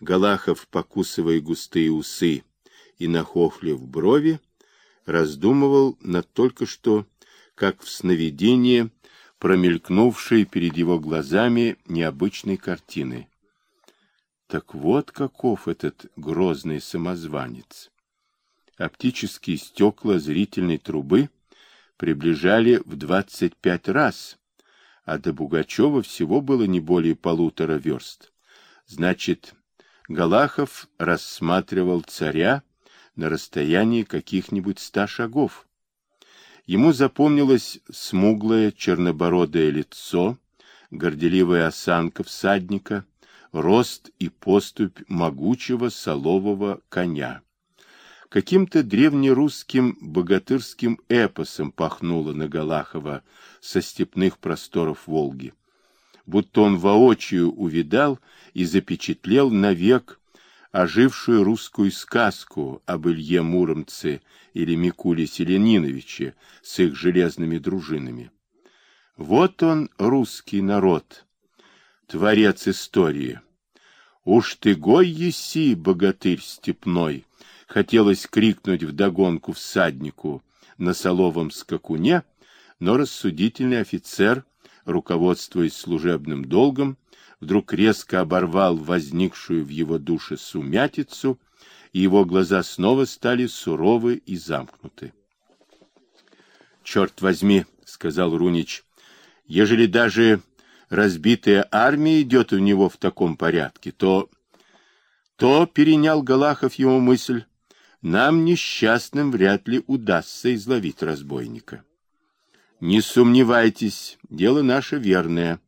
Галахов, покусывая густые усы и нахохлив брови, раздумывал над только что, как в сновидении, промелькнувшей перед его глазами необычной картины. Так вот каков этот грозный самозванец. Оптические стекла зрительной трубы приближали в двадцать пять раз, а до Бугачева всего было не более полутора верст. Значит, Галахов рассматривал царя на расстоянии каких-нибудь ста шагов. Ему запомнилось смуглое чернобородое лицо, горделивая осанка всадника, рост и поступь могучего солового коня. Каким-то древнерусским богатырским эпосом пахнуло на Галахова со степных просторов Волги. Будто он воочию увидал и запечатлел навек ожившую русскую сказку об Илье Муромце или Микуле Селениновиче с их железными дружинами. Вот он, русский народ, творец истории. Уж ты гой еси, богатырь степной, хотелось крикнуть вдогонку всаднику на соловом скакуне, но рассудительный офицер, руководствуясь служебным долгом, вдруг резко оборвал возникшую в его душе сумятицу, и его глаза снова стали суровы и замкнуты. «Черт возьми!» — сказал Рунич. «Ежели даже разбитая армия идет у него в таком порядке, то...» То перенял Галахов его мысль, нам, несчастным, вряд ли удастся изловить разбойника. Не сомневайтесь, дело наше верное,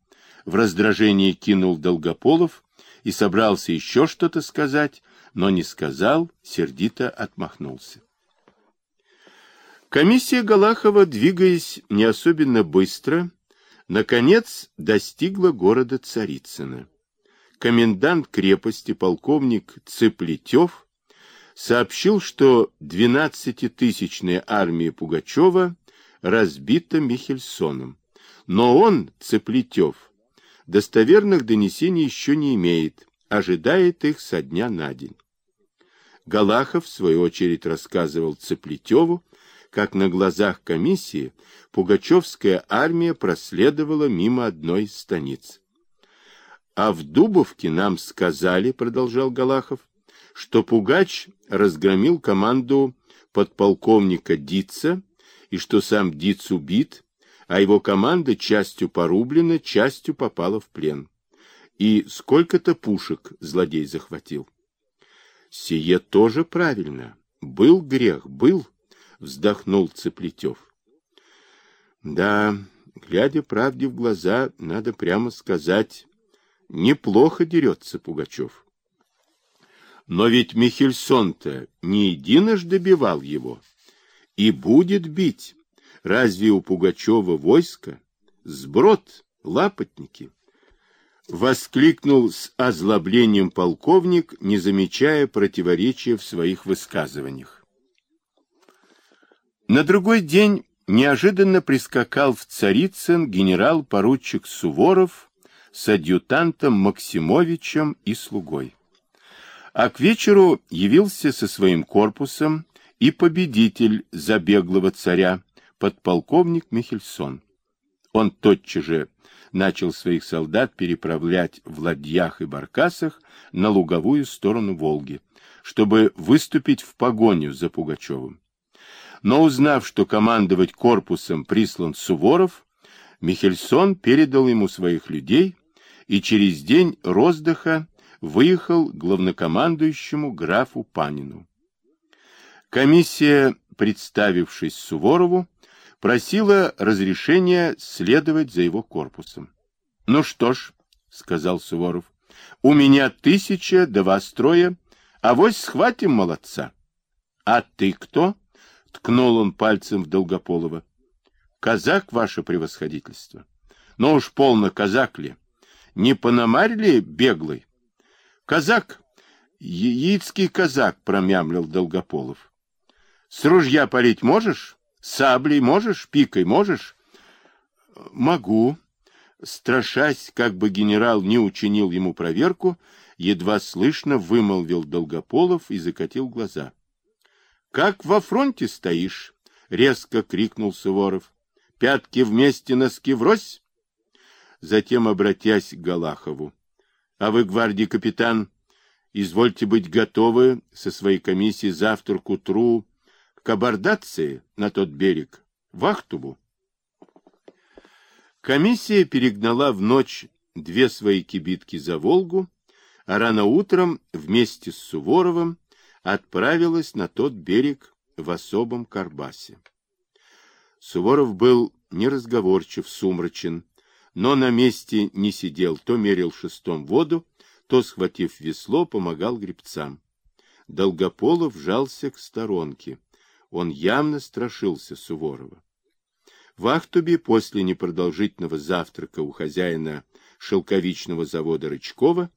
в раздражении кинул Долгополов и собрался еще что-то сказать, но не сказал, сердито отмахнулся. Комиссия Галахова, двигаясь не особенно быстро, наконец достигла города Царицына. Комендант крепости полковник Цыплетев сообщил, что 12-тысячная армия Пугачева разбита Михельсоном, но он, Цыплетев, достоверных донесений еще не имеет, ожидает их со дня на день. Галахов, в свою очередь, рассказывал Цеплетеву, как на глазах комиссии Пугачевская армия проследовала мимо одной из станиц. «А в Дубовке нам сказали, — продолжал Галахов, — что Пугач разгромил команду подполковника Дица, и что сам Диц убит, а его команда частью порублена, частью попала в плен. И сколько-то пушек злодей захватил. Сие тоже правильно. Был грех, был, вздохнул Цеплетев. Да, глядя правде в глаза, надо прямо сказать, неплохо дерется Пугачев. Но ведь Михельсон-то не единожды добивал его и будет бить. Разве у Пугачева войско? Сброд, лапотники. Воскликнул с озлоблением полковник, не замечая противоречия в своих высказываниях. На другой день неожиданно прискакал в Царицын генерал-поручик Суворов с адъютантом Максимовичем и слугой. А к вечеру явился со своим корпусом и победитель забеглого царя, подполковник Михельсон. Он тотчас же начал своих солдат переправлять в ладьях и баркасах на луговую сторону Волги, чтобы выступить в погоню за Пугачевым. Но узнав, что командовать корпусом прислан Суворов, Михельсон передал ему своих людей и через день роздыха выехал главнокомандующему графу Панину. Комиссия, представившись Суворову, просила разрешения следовать за его корпусом. — Ну что ж, — сказал Суворов, — у меня тысяча, два строя, а вось схватим молодца. — А ты кто? — ткнул он пальцем в Долгополова. — Казак, ваше превосходительство. — Ну уж полно казак ли? Не пономарь ли беглый? — Казак, яицкий казак, — промямлил Долгополов. — С ружья парить можешь? Саблей можешь? Пикой можешь? Могу. Страшась, как бы генерал не учинил ему проверку, едва слышно вымолвил Долгополов и закатил глаза. — Как во фронте стоишь? — резко крикнул Суворов. — Пятки вместе, носки врозь? Затем, обратясь к Галахову. — А вы, гвардии капитан, извольте быть готовы со своей комиссией завтра к утру к на тот берег, в Ахтубу. Комиссия перегнала в ночь две свои кибитки за Волгу, а рано утром вместе с Суворовым отправилась на тот берег в особом Карбасе. Суворов был неразговорчив, сумрачен, но на месте не сидел, то мерил шестом воду, то, схватив весло, помогал гребцам. Долгополов жался к сторонке. Он явно страшился Суворова. В Ахтубе после непродолжительного завтрака у хозяина шелковичного завода Рычкова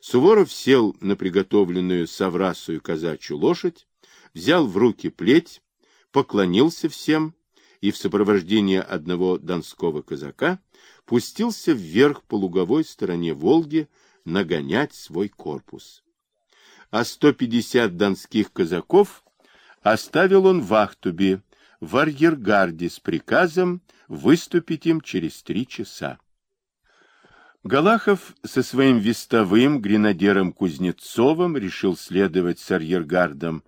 Суворов сел на приготовленную соврасую казачью лошадь, взял в руки плеть, поклонился всем и в сопровождении одного донского казака пустился вверх по луговой стороне Волги нагонять свой корпус. А 150 донских казаков оставил он в Ахтубе, в арьергарде с приказом выступить им через три часа. Галахов со своим вестовым гренадером Кузнецовым решил следовать с арьергардом,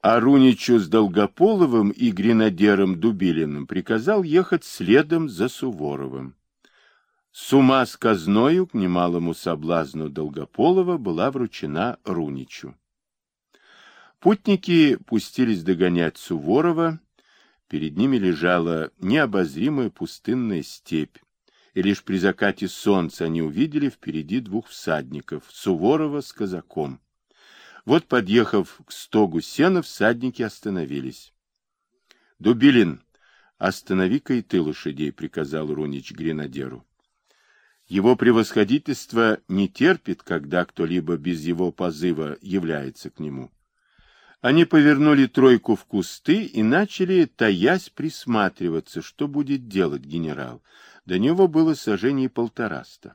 а Руничу с Долгополовым и гренадером Дубилиным приказал ехать следом за Суворовым. С ума с казною к немалому соблазну Долгополова была вручена Руничу. Путники пустились догонять Суворова. Перед ними лежала необозримая пустынная степь, и лишь при закате солнца они увидели впереди двух всадников, Суворова с казаком. Вот, подъехав к стогу сена, всадники остановились. — Дубилин, останови-ка и ты лошадей, — приказал Рунич гренадеру. Его превосходительство не терпит, когда кто-либо без его позыва является к нему. Они повернули тройку в кусты и начали, таясь, присматриваться, что будет делать генерал. До него было сожжение полтораста.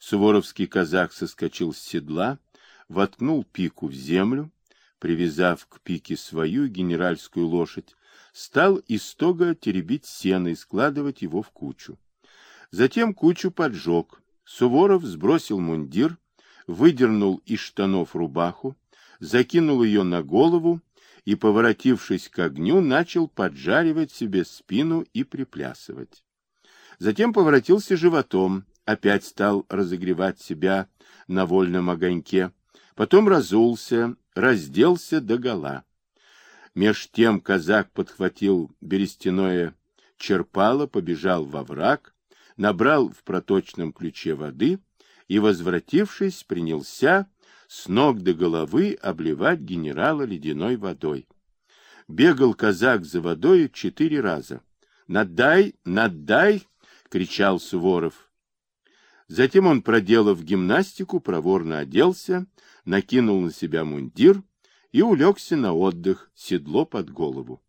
Суворовский казак соскочил с седла, воткнул пику в землю, привязав к пике свою генеральскую лошадь, стал из тога теребить сено и складывать его в кучу. Затем кучу поджег. Суворов сбросил мундир, выдернул из штанов рубаху, закинул ее на голову и, поворотившись к огню, начал поджаривать себе спину и приплясывать. Затем поворотился животом, опять стал разогревать себя на вольном огоньке, потом разулся, разделся догола. Меж тем казак подхватил берестяное черпало, побежал во враг, набрал в проточном ключе воды и, возвратившись, принялся с ног до головы обливать генерала ледяной водой. Бегал казак за водой четыре раза. «Надай! Надай!» — кричал Суворов. Затем он, проделав гимнастику, проворно оделся, накинул на себя мундир и улегся на отдых, седло под голову.